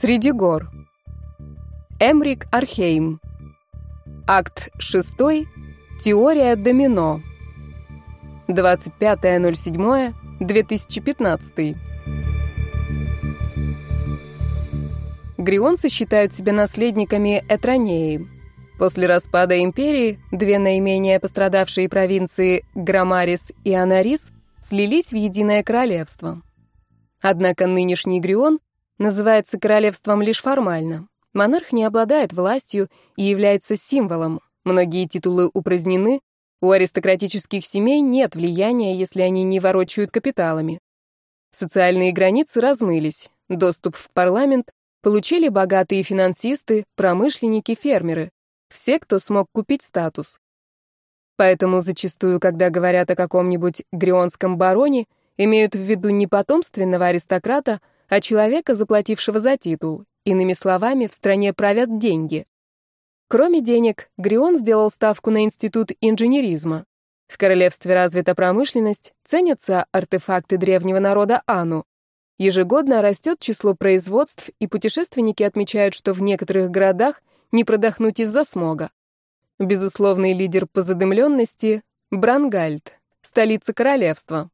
Среди гор. Эмрик Архейм. Акт 6. Теория домино. 25.07.2015. Грионцы считают себя наследниками Этронеи. После распада империи две наименее пострадавшие провинции Грамарис и Анарис слились в единое королевство. Однако нынешний Грион называется королевством лишь формально. Монарх не обладает властью и является символом. Многие титулы упразднены, у аристократических семей нет влияния, если они не ворочают капиталами. Социальные границы размылись, доступ в парламент получили богатые финансисты, промышленники, фермеры, все, кто смог купить статус. Поэтому зачастую, когда говорят о каком-нибудь грионском бароне, имеют в виду не потомственного аристократа, а человека, заплатившего за титул. Иными словами, в стране правят деньги. Кроме денег, Грион сделал ставку на институт инженеризма. В королевстве развита промышленность, ценятся артефакты древнего народа Ану. Ежегодно растет число производств, и путешественники отмечают, что в некоторых городах не продохнуть из-за смога. Безусловный лидер по задымленности — Брангальд, столица королевства.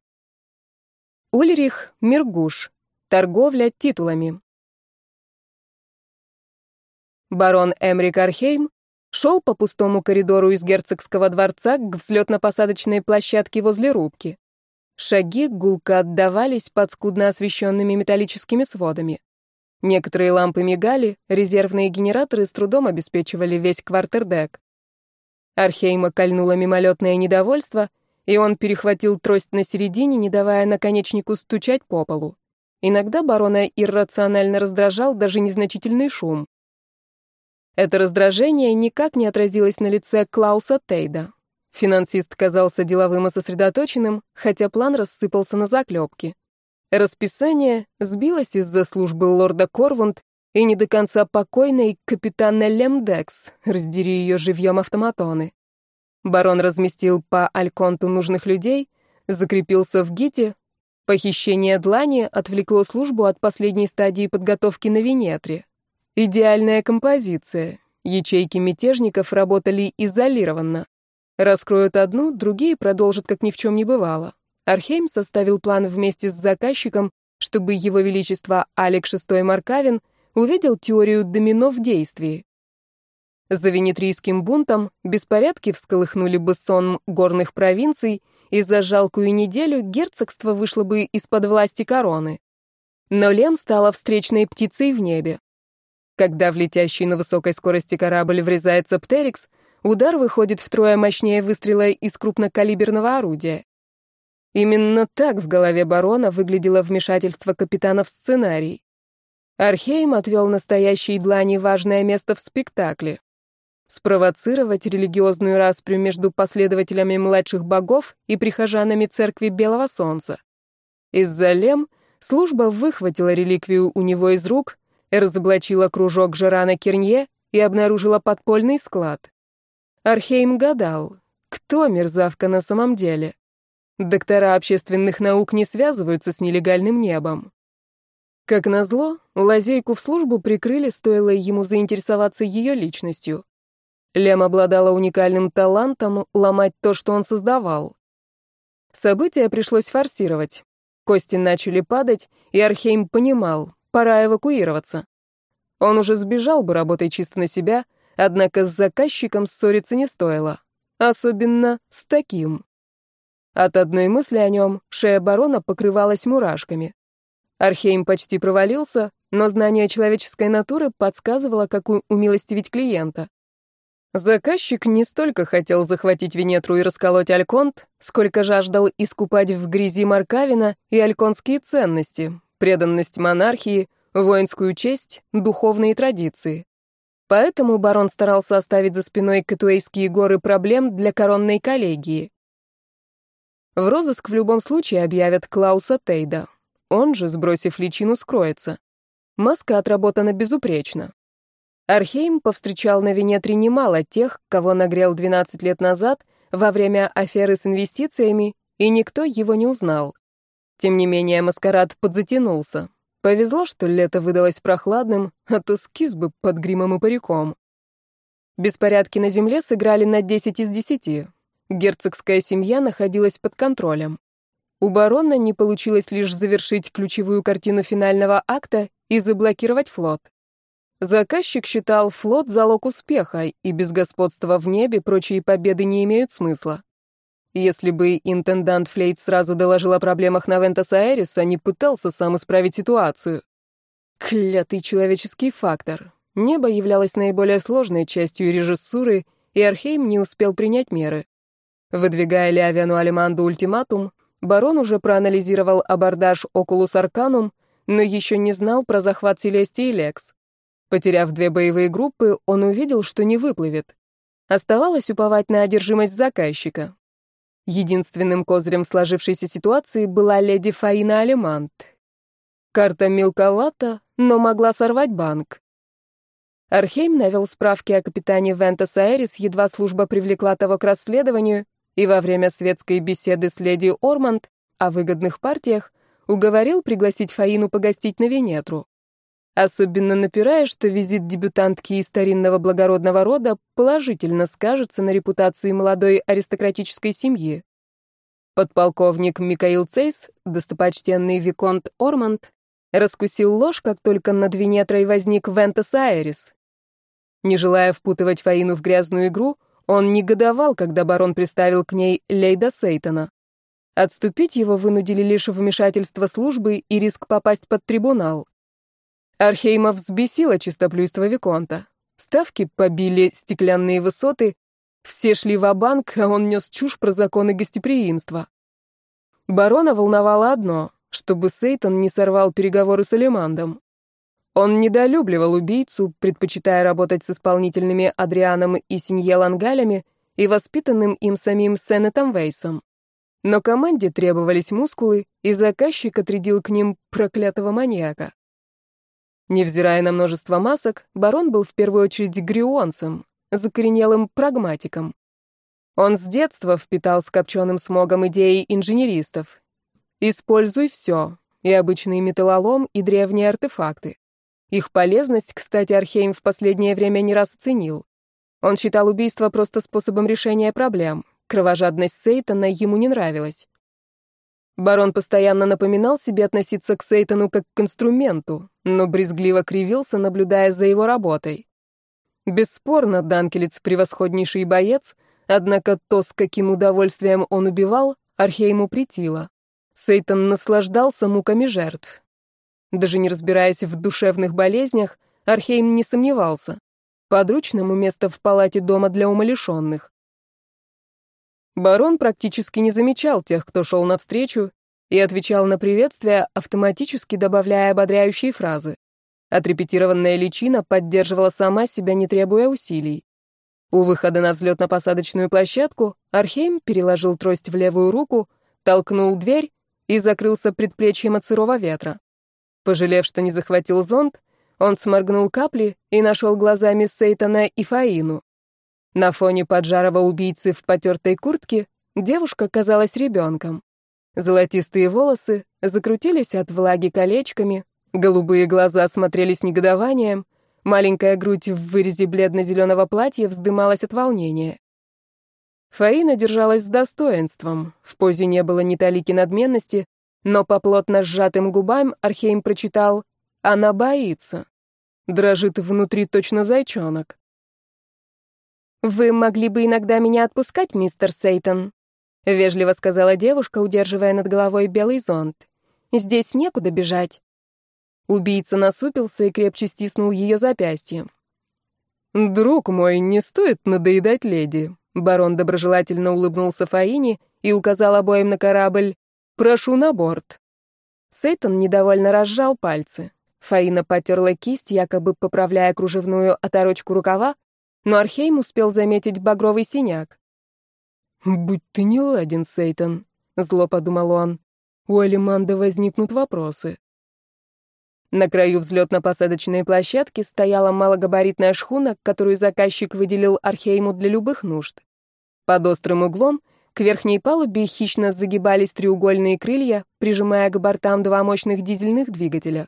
Ульрих Миргуш. Торговля титулами. Барон Эмрик Архейм шел по пустому коридору из герцогского дворца к взлетно-посадочной площадке возле рубки. Шаги гулко отдавались под скудно освещенными металлическими сводами. Некоторые лампы мигали, резервные генераторы с трудом обеспечивали весь квартердек. Архейма кольнуло мимолетное недовольство, и он перехватил трость на середине, не давая наконечнику стучать по полу. Иногда барона иррационально раздражал даже незначительный шум. Это раздражение никак не отразилось на лице Клауса Тейда. Финансист казался деловым и сосредоточенным, хотя план рассыпался на заклепки. Расписание сбилось из-за службы лорда Корвунд и не до конца покойной капитана Лемдекс, раздери ее живьем автоматоны. Барон разместил по Альконту нужных людей, закрепился в ГИТе. Похищение Длани отвлекло службу от последней стадии подготовки на Венетре. Идеальная композиция. Ячейки мятежников работали изолированно. Раскроют одну, другие продолжат, как ни в чем не бывало. Архейм составил план вместе с заказчиком, чтобы его величество Алек VI Маркавин увидел теорию домино в действии. За венетрийским бунтом беспорядки всколыхнули бы сон горных провинций, и за жалкую неделю герцогство вышло бы из-под власти короны. Но Лем стала встречной птицей в небе. Когда в летящий на высокой скорости корабль врезается Птерикс, удар выходит втрое мощнее выстрела из крупнокалиберного орудия. Именно так в голове барона выглядело вмешательство капитана в сценарий. Архейм отвел настоящей длани важное место в спектакле. Спровоцировать религиозную распрю между последователями младших богов и прихожанами церкви Белого Солнца. Из-за лем служба выхватила реликвию у него из рук, разоблачила кружок Жерана Кернье и обнаружила подпольный склад. Архейм гадал, кто мерзавка на самом деле. Доктора общественных наук не связываются с нелегальным небом. Как назло, лазейку в службу прикрыли, стоило ему заинтересоваться ее личностью. Лем обладала уникальным талантом ломать то, что он создавал. События пришлось форсировать. Кости начали падать, и Архейм понимал, Пора эвакуироваться. Он уже сбежал бы, работая чисто на себя, однако с заказчиком ссориться не стоило. Особенно с таким. От одной мысли о нем шея барона покрывалась мурашками. Архейм почти провалился, но знание человеческой натуры подсказывало, как умилостивить клиента. Заказчик не столько хотел захватить Венетру и расколоть Альконт, сколько жаждал искупать в грязи Маркавина и альконские ценности, преданность монархии, воинскую честь, духовные традиции. Поэтому барон старался оставить за спиной Катуэйские горы проблем для коронной коллегии. В розыск в любом случае объявят Клауса Тейда. Он же, сбросив личину, скроется. Маска отработана безупречно. Архейм повстречал на Венетре немало тех, кого нагрел 12 лет назад во время аферы с инвестициями, и никто его не узнал. Тем не менее, маскарад подзатянулся. Повезло, что лето выдалось прохладным, а то скис бы под гримом и париком. Беспорядки на земле сыграли на 10 из 10. Герцогская семья находилась под контролем. У барона не получилось лишь завершить ключевую картину финального акта и заблокировать флот. Заказчик считал флот залог успеха, и без господства в небе прочие победы не имеют смысла. Если бы интендант Флейт сразу доложил о проблемах на Вентас Аэрис, а не пытался сам исправить ситуацию. Клятый человеческий фактор. Небо являлось наиболее сложной частью режиссуры, и Архейм не успел принять меры. Выдвигая Леовену Алиманду ультиматум, барон уже проанализировал абордаж Окулус Арканум, но еще не знал про захват Селестии Лекс. Потеряв две боевые группы, он увидел, что не выплывет. Оставалось уповать на одержимость заказчика. Единственным козырем сложившейся ситуации была леди Фаина Алимант. Карта мелковата, но могла сорвать банк. Архейм навел справки о капитане Вентас Аэрис, едва служба привлекла того к расследованию, и во время светской беседы с леди Орманд о выгодных партиях уговорил пригласить Фаину погостить на Венетру особенно напирая, что визит дебютантки из старинного благородного рода положительно скажется на репутации молодой аристократической семьи. Подполковник Микаил Цейс, достопочтенный Виконт Орманд, раскусил ложь, как только над Венетрой возник Вентас Айрис. Не желая впутывать Фаину в грязную игру, он негодовал, когда барон приставил к ней Лейда Сейтона. Отступить его вынудили лишь вмешательство службы и риск попасть под трибунал. Архейма взбесило чистоплюйство Виконта. Ставки побили стеклянные высоты, все шли в банк а он нес чушь про законы гостеприимства. Барона волновало одно, чтобы Сейтон не сорвал переговоры с Алимандом. Он недолюбливал убийцу, предпочитая работать с исполнительными Адрианом и Синье Лангалями и воспитанным им самим Сенетом Вейсом. Но команде требовались мускулы, и заказчик отрядил к ним проклятого маньяка. Невзирая на множество масок, барон был в первую очередь грионцем, закоренелым прагматиком. Он с детства впитал с копченым смогом идеи инженеристов. Используй все, и обычный металлолом, и древние артефакты. Их полезность, кстати, Архейм в последнее время не раз оценил. Он считал убийство просто способом решения проблем. Кровожадность Сейтана ему не нравилась. Барон постоянно напоминал себе относиться к Сейтану как к инструменту, но брезгливо кривился, наблюдая за его работой. Бесспорно, Данкелец превосходнейший боец, однако то, с каким удовольствием он убивал, Архейму притило. Сейтан наслаждался муками жертв. Даже не разбираясь в душевных болезнях, Архейм не сомневался. Подручному место в палате дома для умалишенных. Барон практически не замечал тех, кто шел навстречу, и отвечал на приветствия, автоматически добавляя ободряющие фразы. Отрепетированная личина поддерживала сама себя, не требуя усилий. У выхода на взлетно-посадочную площадку Архейм переложил трость в левую руку, толкнул дверь и закрылся предплечьем от сырого ветра. Пожалев, что не захватил зонт, он сморгнул капли и нашел глазами Сейтана и Фаину. На фоне поджарого убийцы в потертой куртке девушка казалась ребенком. Золотистые волосы закрутились от влаги колечками, голубые глаза смотрелись негодованием, маленькая грудь в вырезе бледно-зеленого платья вздымалась от волнения. Фаина держалась с достоинством, в позе не было ни талики надменности, но по плотно сжатым губам Архейм прочитал «Она боится». Дрожит внутри точно зайчонок. «Вы могли бы иногда меня отпускать, мистер Сейтон», — вежливо сказала девушка, удерживая над головой белый зонт. «Здесь некуда бежать». Убийца насупился и крепче стиснул ее запястье. «Друг мой, не стоит надоедать леди», — барон доброжелательно улыбнулся Фаине и указал обоим на корабль «Прошу на борт». Сейтон недовольно разжал пальцы. Фаина потерла кисть, якобы поправляя кружевную оторочку рукава, но Архейм успел заметить багровый синяк. «Будь ты не ладен, Сейтан», — зло подумал он. «У Алиманда возникнут вопросы». На краю взлетно-посадочной площадки стояла малогабаритная шхуна, которую заказчик выделил Архейму для любых нужд. Под острым углом к верхней палубе хищно загибались треугольные крылья, прижимая к бортам два мощных дизельных двигателя.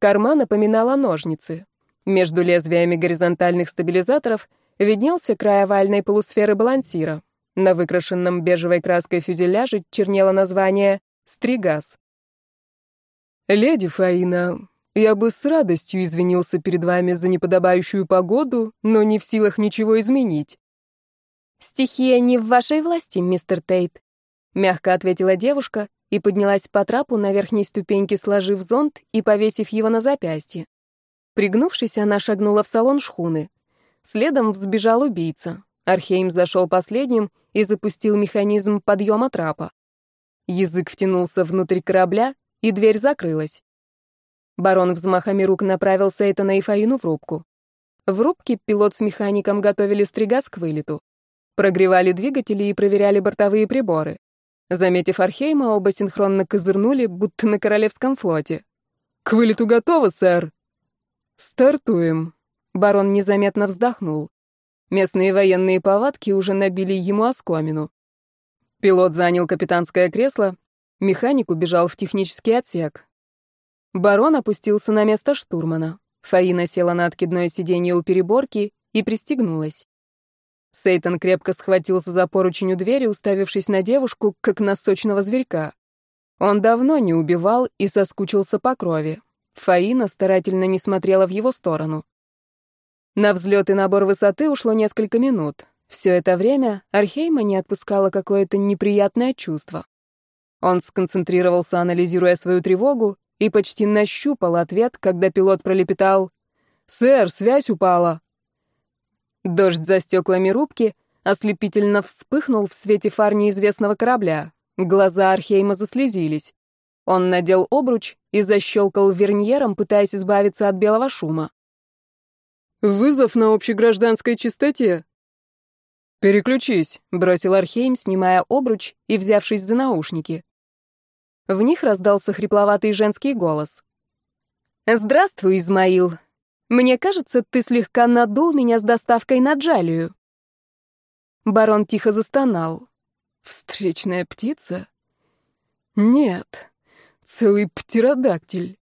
Корма напоминала ножницы. Между лезвиями горизонтальных стабилизаторов виднелся край овальной полусферы балансира. На выкрашенном бежевой краской фюзеляже чернело название «Стригаз». «Леди Фаина, я бы с радостью извинился перед вами за неподобающую погоду, но не в силах ничего изменить». «Стихия не в вашей власти, мистер Тейт», — мягко ответила девушка и поднялась по трапу на верхней ступеньке, сложив зонт и повесив его на запястье. Пригнувшись, она шагнула в салон шхуны. Следом взбежал убийца. Архейм зашел последним и запустил механизм подъема трапа. Язык втянулся внутрь корабля, и дверь закрылась. Барон взмахами рук направил Сейтана и Фаину в рубку. В рубке пилот с механиком готовили стригаз к вылету. Прогревали двигатели и проверяли бортовые приборы. Заметив Архейма, оба синхронно козырнули, будто на Королевском флоте. «К вылету готово, сэр!» «Стартуем!» Барон незаметно вздохнул. Местные военные повадки уже набили ему оскомину. Пилот занял капитанское кресло, механик убежал в технический отсек. Барон опустился на место штурмана. Фаина села на откидное сиденье у переборки и пристегнулась. Сейтан крепко схватился за поручень у двери, уставившись на девушку, как на сочного зверька. Он давно не убивал и соскучился по крови. Фаина старательно не смотрела в его сторону. На взлет и набор высоты ушло несколько минут. Все это время Архейма не отпускало какое-то неприятное чувство. Он сконцентрировался, анализируя свою тревогу, и почти нащупал ответ, когда пилот пролепетал «Сэр, связь упала!». Дождь за стеклами рубки ослепительно вспыхнул в свете фар неизвестного корабля. Глаза Архейма заслезились. Он надел обруч и защелкал верньером, пытаясь избавиться от белого шума. «Вызов на общегражданской частоте?» «Переключись», — бросил Архейм, снимая обруч и взявшись за наушники. В них раздался хрипловатый женский голос. «Здравствуй, Измаил. Мне кажется, ты слегка надул меня с доставкой на Джалию». Барон тихо застонал. «Встречная птица? Нет, целый птеродактиль.